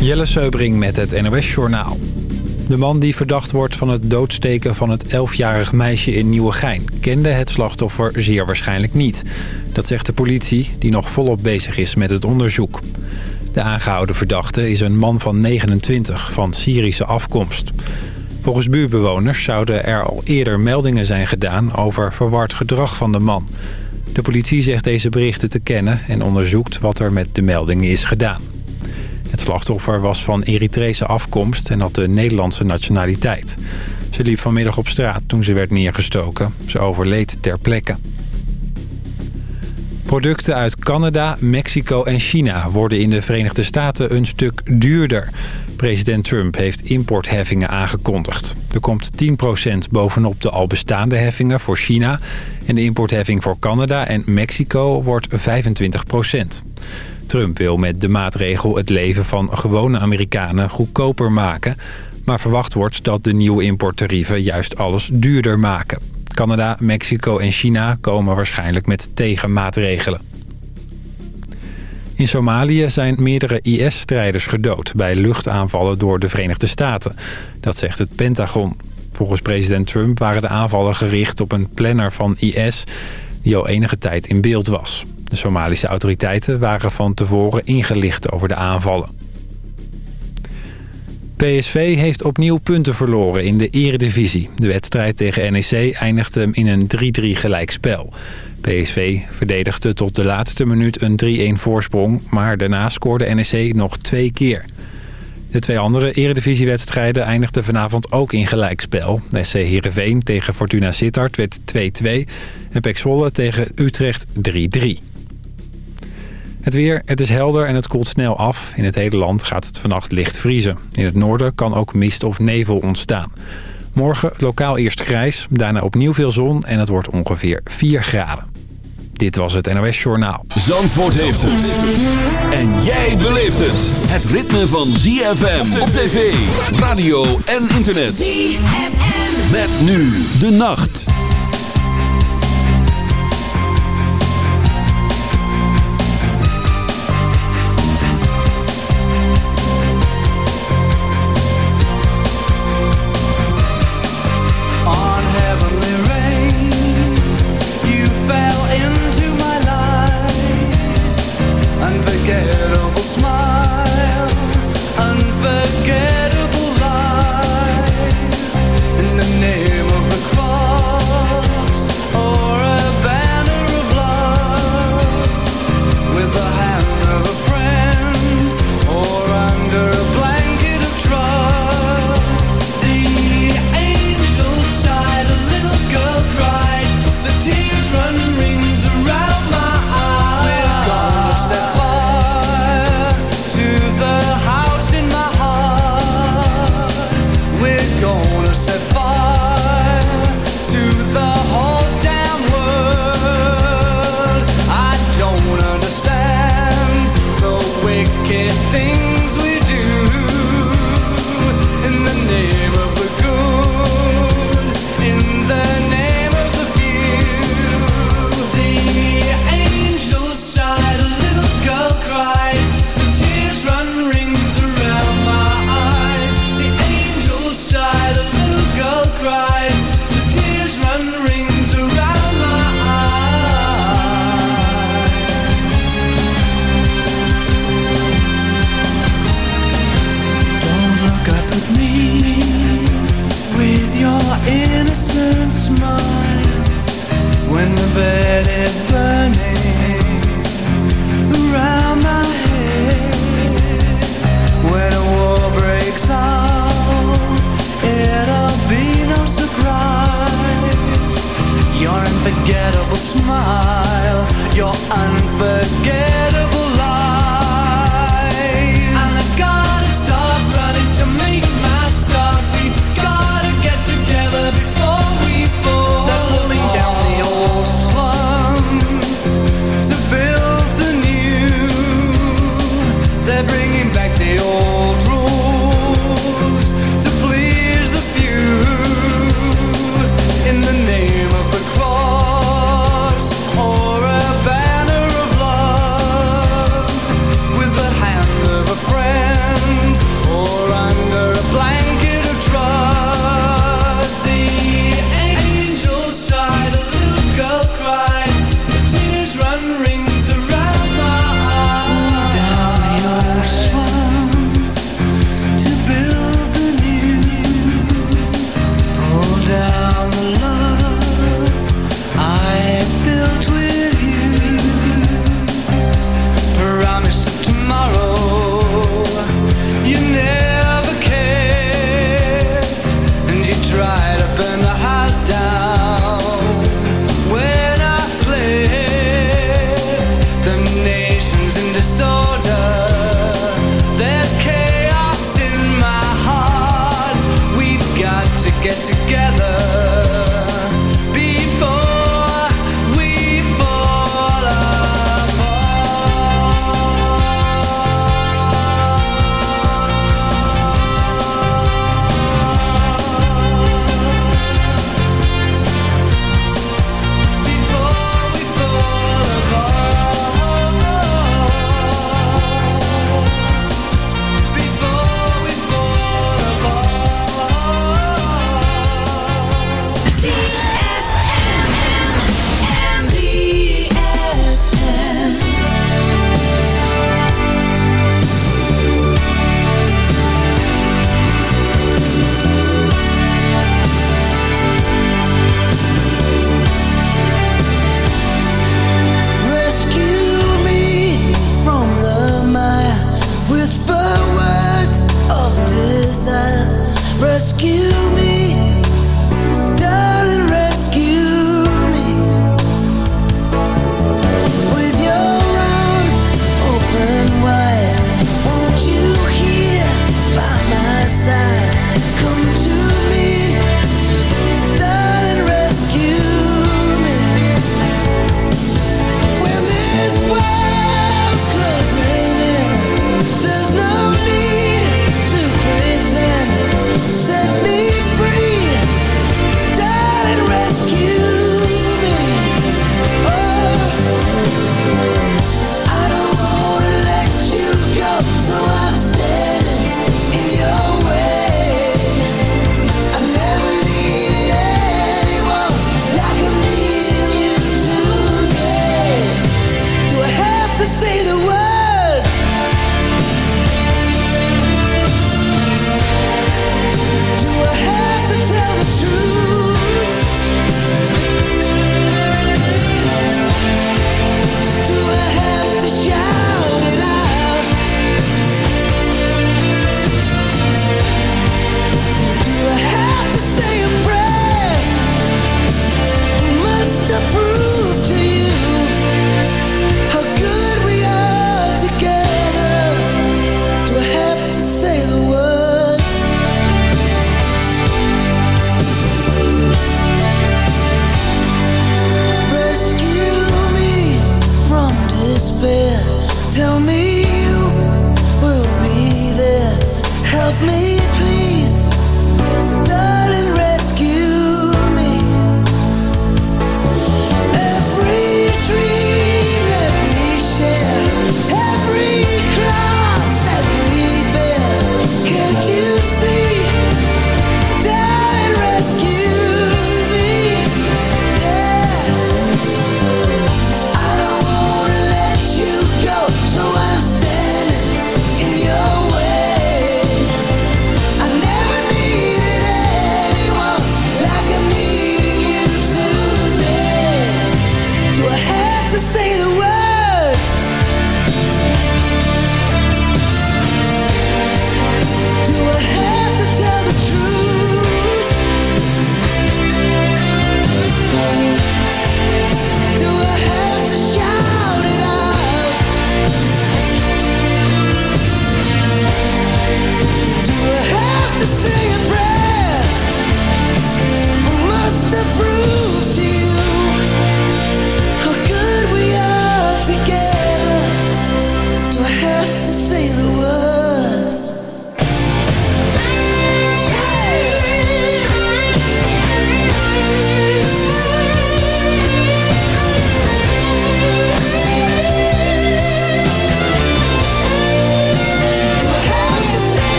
Jelle Seubring met het NOS Journaal. De man die verdacht wordt van het doodsteken van het 11-jarig meisje in Nieuwegein... kende het slachtoffer zeer waarschijnlijk niet. Dat zegt de politie, die nog volop bezig is met het onderzoek. De aangehouden verdachte is een man van 29 van Syrische afkomst. Volgens buurbewoners zouden er al eerder meldingen zijn gedaan... over verward gedrag van de man. De politie zegt deze berichten te kennen... en onderzoekt wat er met de meldingen is gedaan. Het slachtoffer was van Eritrese afkomst en had de Nederlandse nationaliteit. Ze liep vanmiddag op straat toen ze werd neergestoken. Ze overleed ter plekke. Producten uit Canada, Mexico en China worden in de Verenigde Staten een stuk duurder. President Trump heeft importheffingen aangekondigd. Er komt 10% bovenop de al bestaande heffingen voor China... en de importheffing voor Canada en Mexico wordt 25%. Trump wil met de maatregel het leven van gewone Amerikanen goedkoper maken... maar verwacht wordt dat de nieuwe importtarieven juist alles duurder maken. Canada, Mexico en China komen waarschijnlijk met tegenmaatregelen. In Somalië zijn meerdere IS-strijders gedood bij luchtaanvallen door de Verenigde Staten. Dat zegt het Pentagon. Volgens president Trump waren de aanvallen gericht op een planner van IS die al enige tijd in beeld was. De Somalische autoriteiten waren van tevoren ingelicht over de aanvallen. PSV heeft opnieuw punten verloren in de eredivisie. De wedstrijd tegen NEC eindigde in een 3-3 gelijkspel. PSV verdedigde tot de laatste minuut een 3-1 voorsprong... maar daarna scoorde NEC nog twee keer. De twee andere eredivisiewedstrijden eindigden vanavond ook in gelijkspel. SC Heerenveen tegen Fortuna Sittard werd 2-2 en Pek Zwolle tegen Utrecht 3-3. Het weer, het is helder en het koelt snel af. In het hele land gaat het vannacht licht vriezen. In het noorden kan ook mist of nevel ontstaan. Morgen lokaal eerst grijs, daarna opnieuw veel zon en het wordt ongeveer 4 graden. Dit was het NOS Journaal. Zandvoort heeft het. En jij beleeft het. Het ritme van ZFM op tv, radio en internet. ZFM. Met nu de nacht.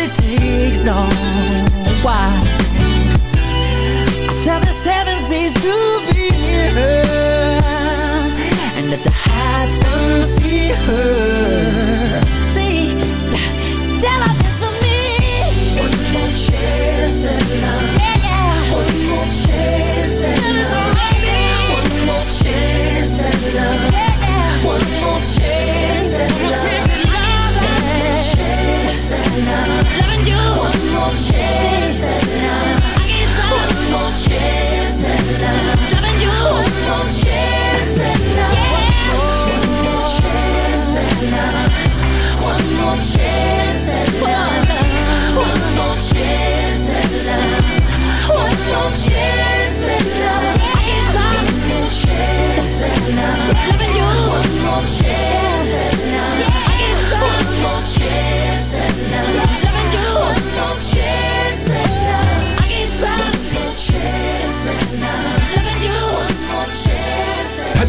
it takes, no, why?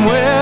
somewhere.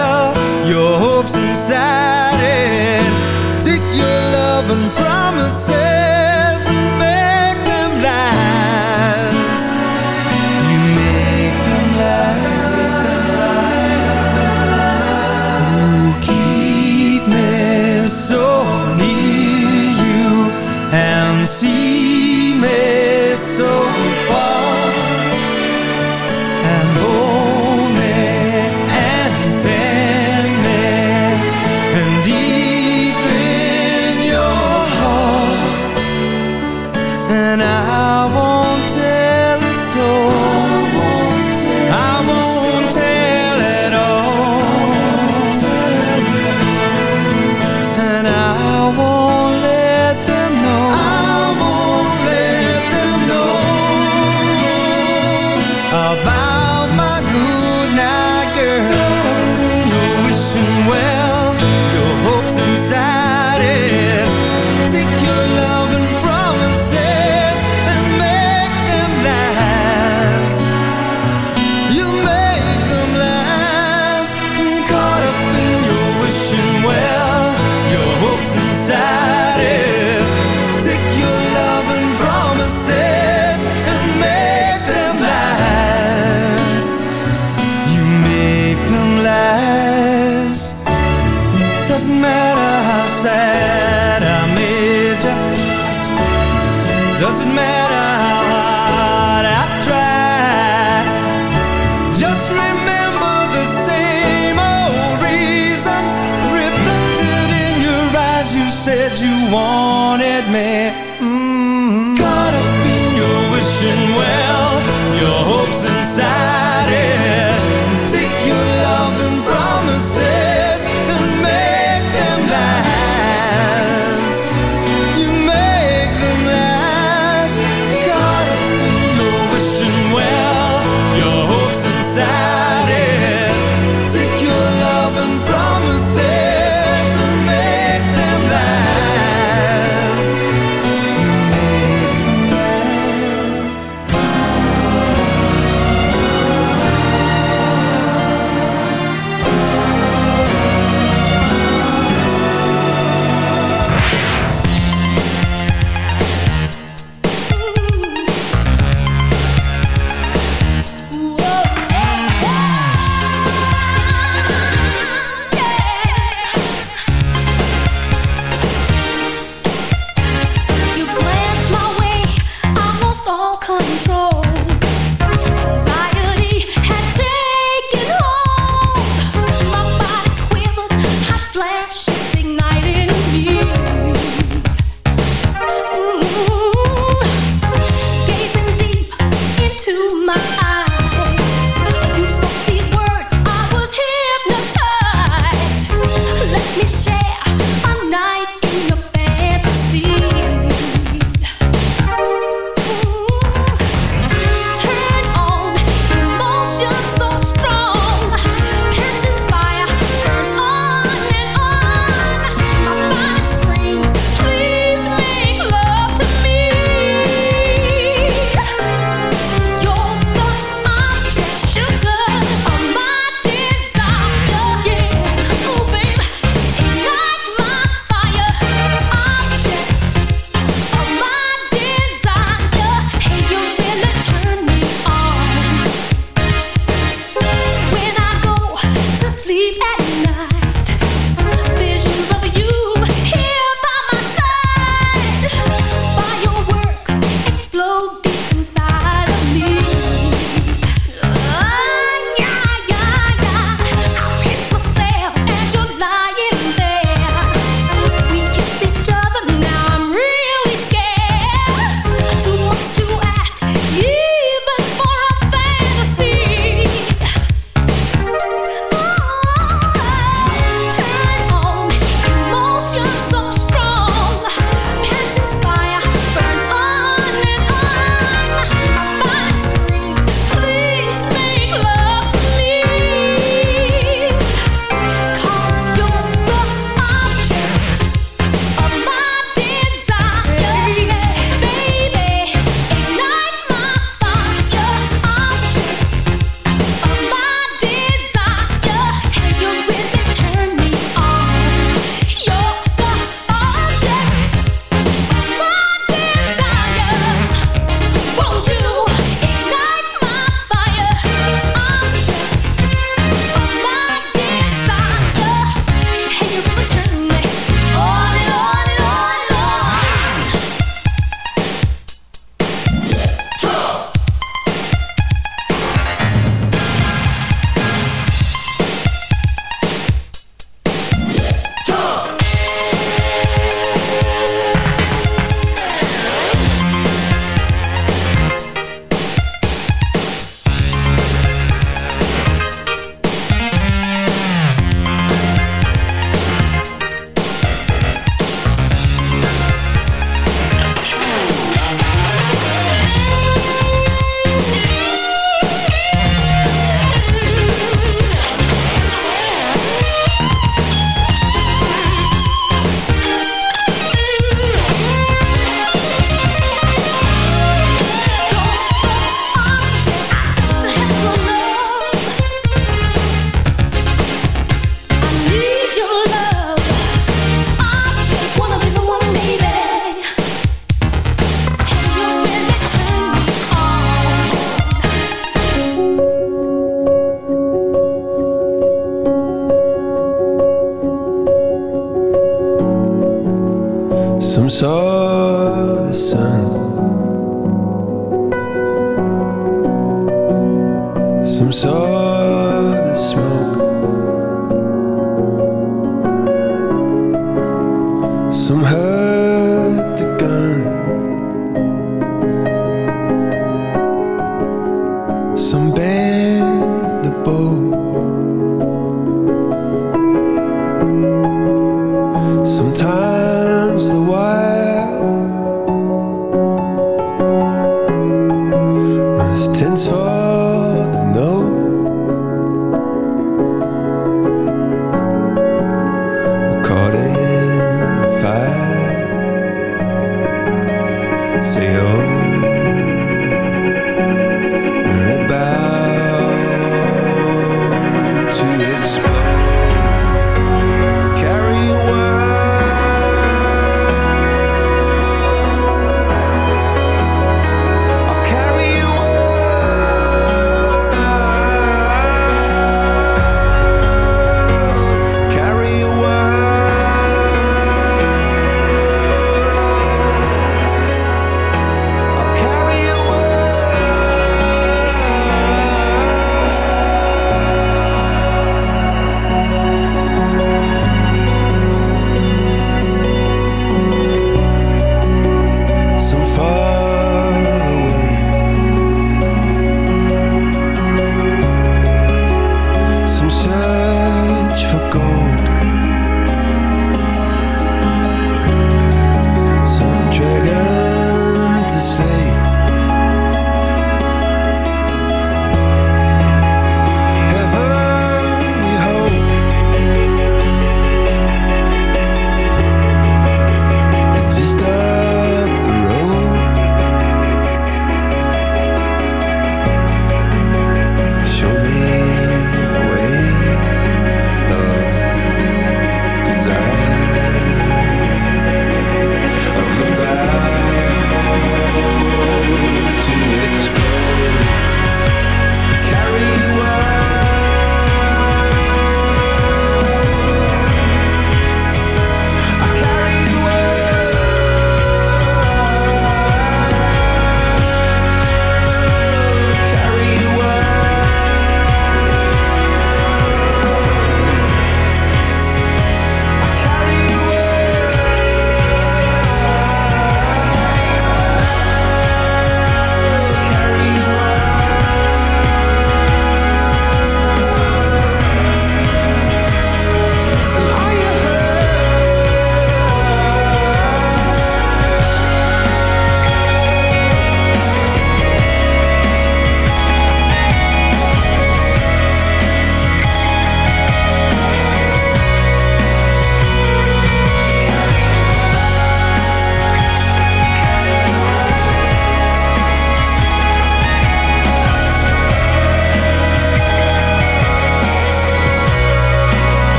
Doesn't matter how hard I try. Just remember the same old reason Reflected in your eyes. You said you wanted me.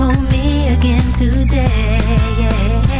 on me again today. Yeah.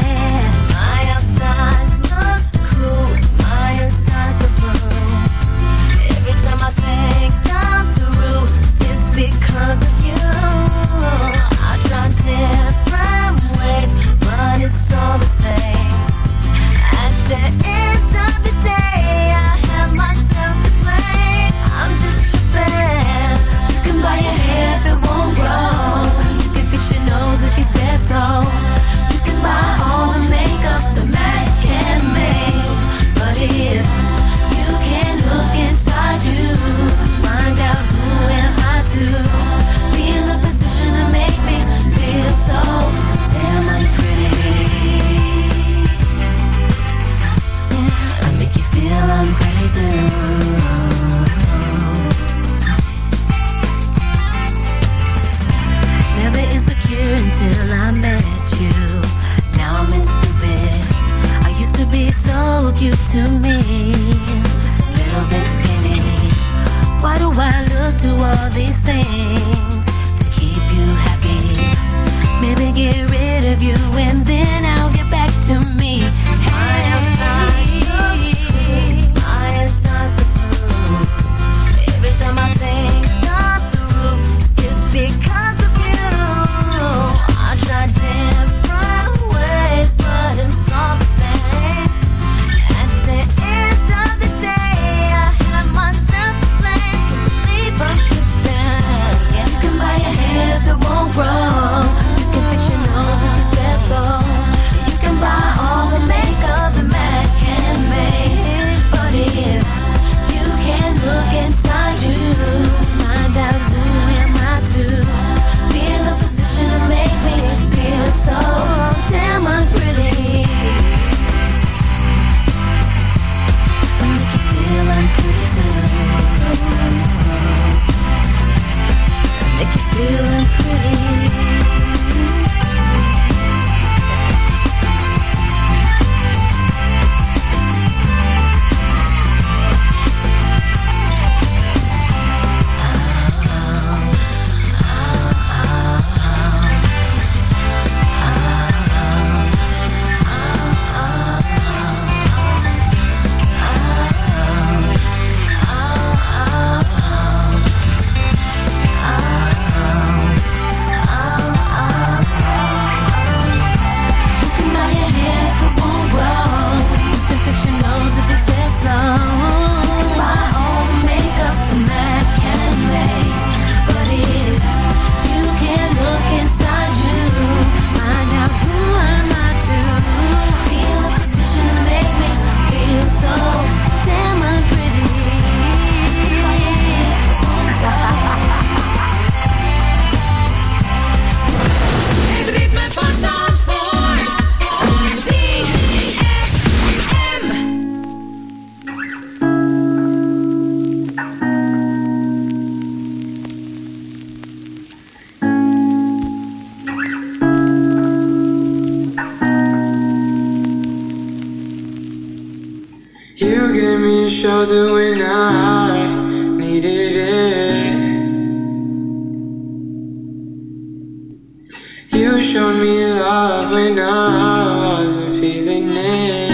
You showed me love when I wasn't feeling it.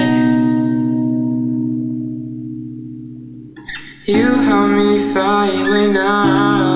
You helped me fight when I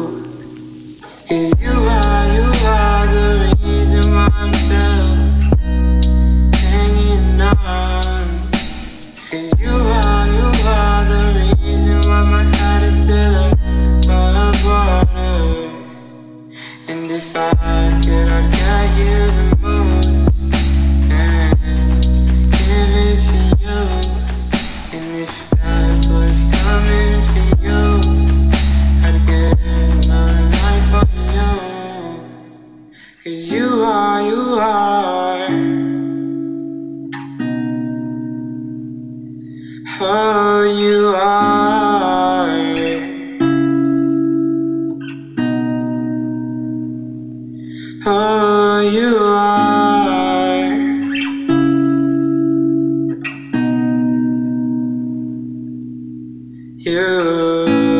you.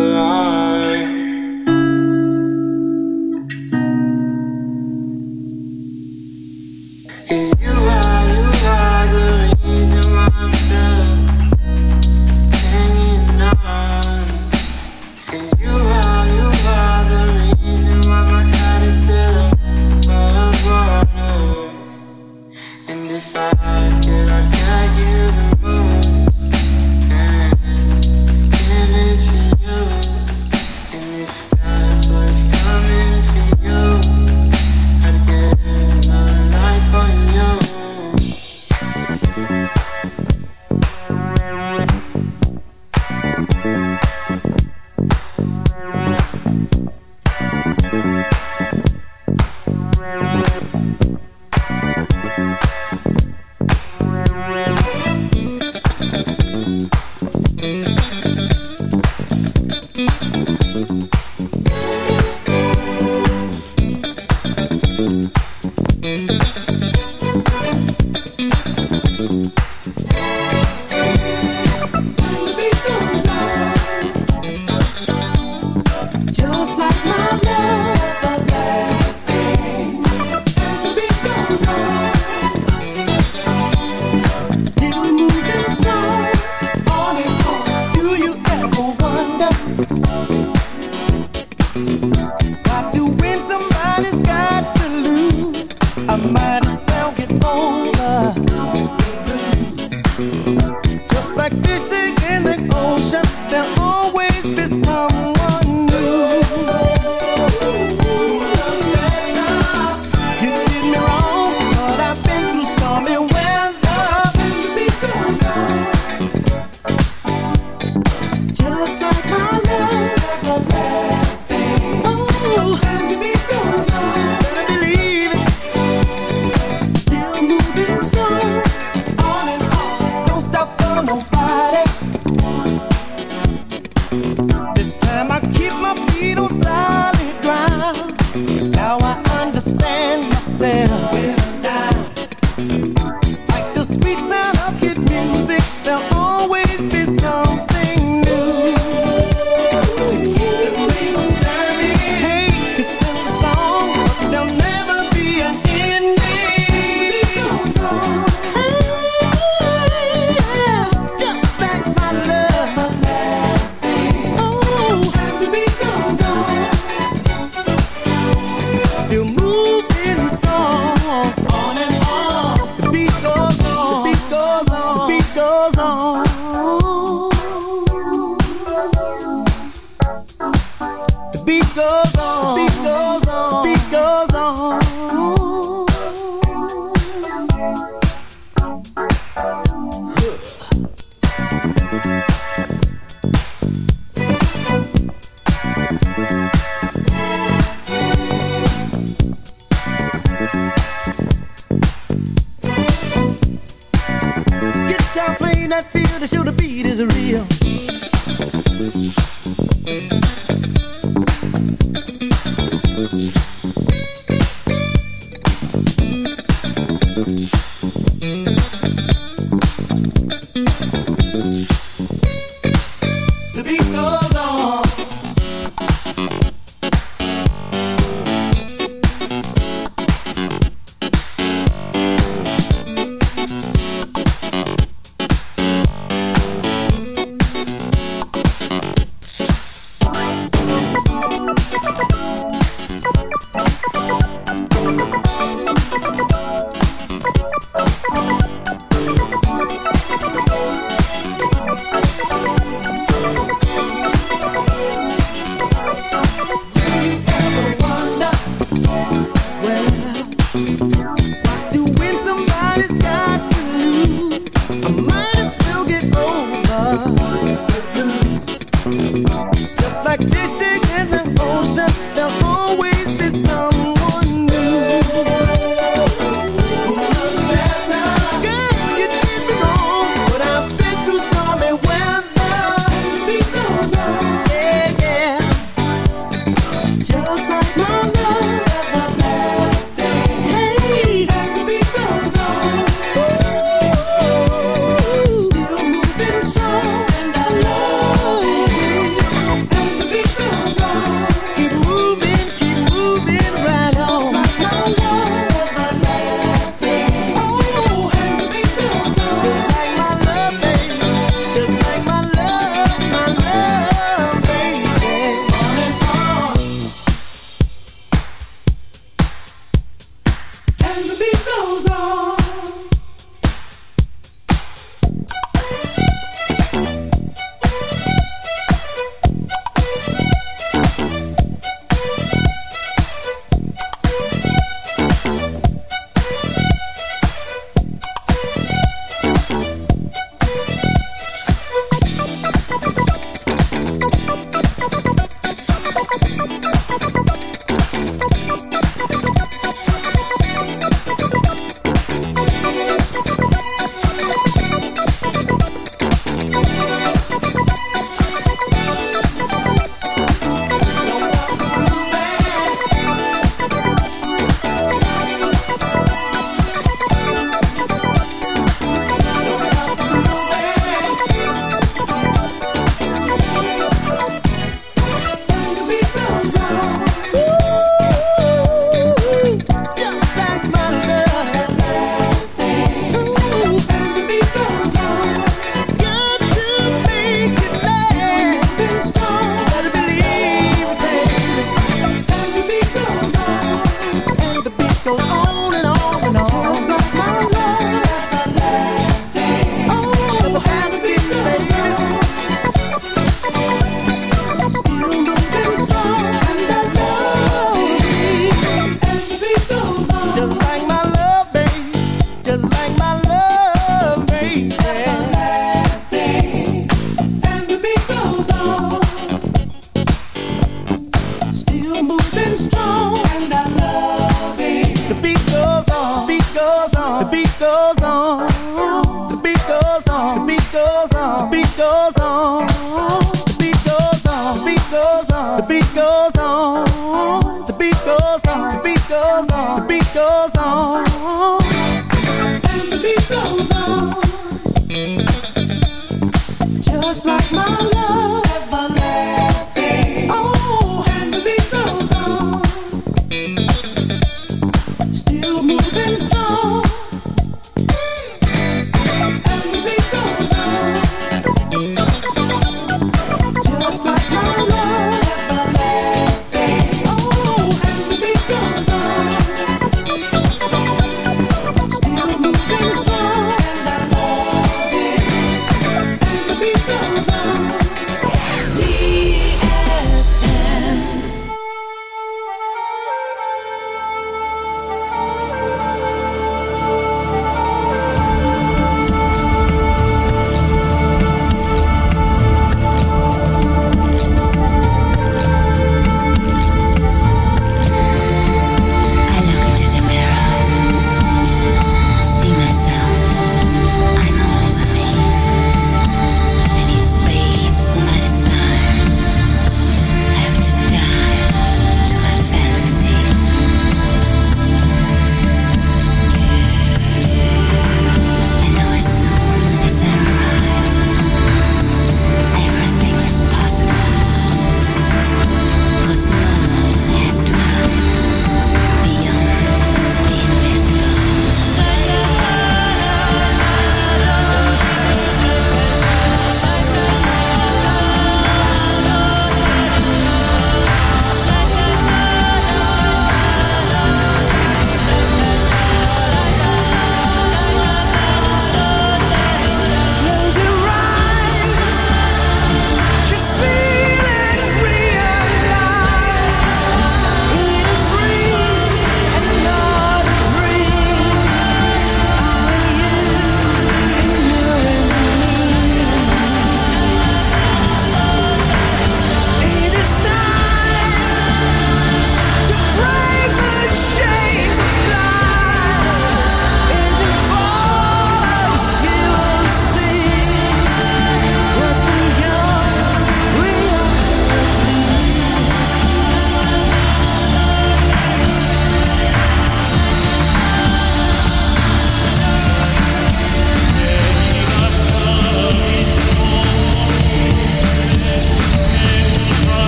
because love.